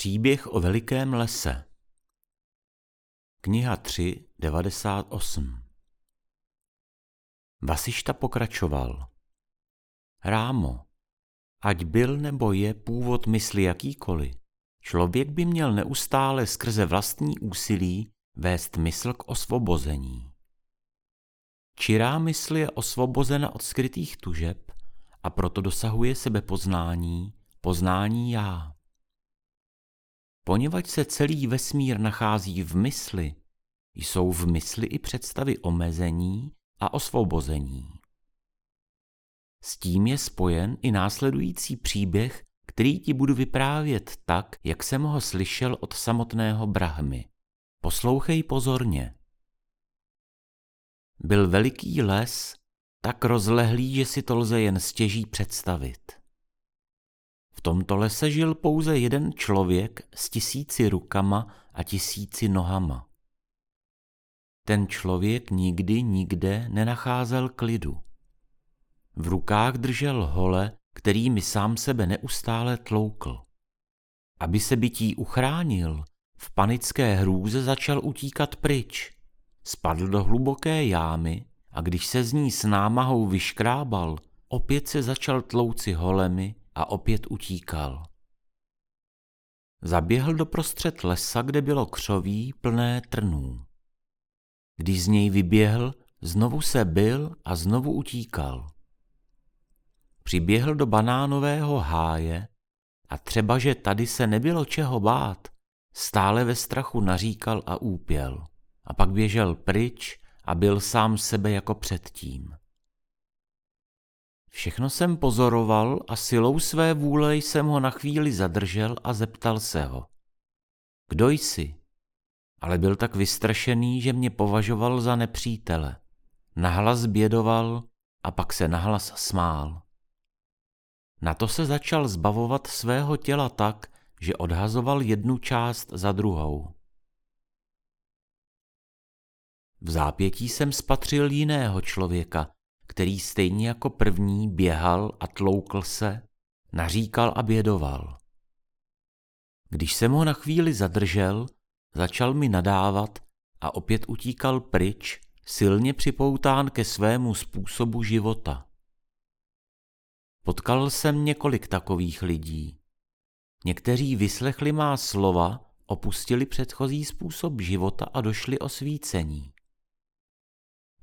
Příběh o velikém lese Kniha 3, 98 Vasišta pokračoval. Rámo, ať byl nebo je původ mysli jakýkoliv, člověk by měl neustále skrze vlastní úsilí vést mysl k osvobození. Čirá mysl je osvobozena od skrytých tužeb a proto dosahuje sebepoznání, poznání já. Poněvadž se celý vesmír nachází v mysli, jsou v mysli i představy omezení a osvobození. S tím je spojen i následující příběh, který ti budu vyprávět tak, jak jsem ho slyšel od samotného Brahmy. Poslouchej pozorně. Byl veliký les, tak rozlehlý, že si to lze jen stěží představit. V tomto lese žil pouze jeden člověk s tisíci rukama a tisíci nohama. Ten člověk nikdy nikde nenacházel klidu. V rukách držel hole, který mi sám sebe neustále tloukl. Aby se bytí uchránil, v panické hrůze začal utíkat pryč. Spadl do hluboké jámy a když se z ní s námahou vyškrábal, opět se začal tlouci holemi a opět utíkal. Zaběhl do prostřed lesa, kde bylo křoví plné trnů. Když z něj vyběhl, znovu se byl a znovu utíkal. Přiběhl do banánového háje a třeba, že tady se nebylo čeho bát, stále ve strachu naříkal a úpěl. A pak běžel pryč a byl sám sebe jako předtím. Všechno jsem pozoroval a silou své vůle jsem ho na chvíli zadržel a zeptal se ho. Kdo jsi? Ale byl tak vystrašený, že mě považoval za nepřítele. Nahlas bědoval a pak se nahlas smál. Na to se začal zbavovat svého těla tak, že odhazoval jednu část za druhou. V zápětí jsem spatřil jiného člověka, který stejně jako první běhal a tloukl se, naříkal a bědoval. Když jsem ho na chvíli zadržel, začal mi nadávat a opět utíkal pryč, silně připoután ke svému způsobu života. Potkal jsem několik takových lidí. Někteří vyslechli má slova, opustili předchozí způsob života a došli o svícení.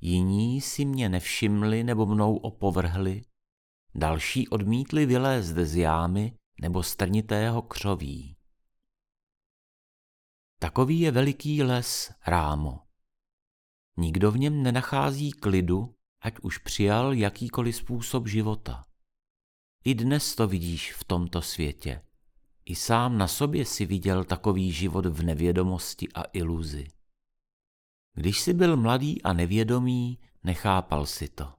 Jiní si mě nevšimli nebo mnou opovrhli, další odmítli vylézt z jámy nebo strnitého křoví. Takový je veliký les Rámo. Nikdo v něm nenachází klidu, ať už přijal jakýkoliv způsob života. I dnes to vidíš v tomto světě. I sám na sobě si viděl takový život v nevědomosti a iluzi. Když jsi byl mladý a nevědomý, nechápal si to.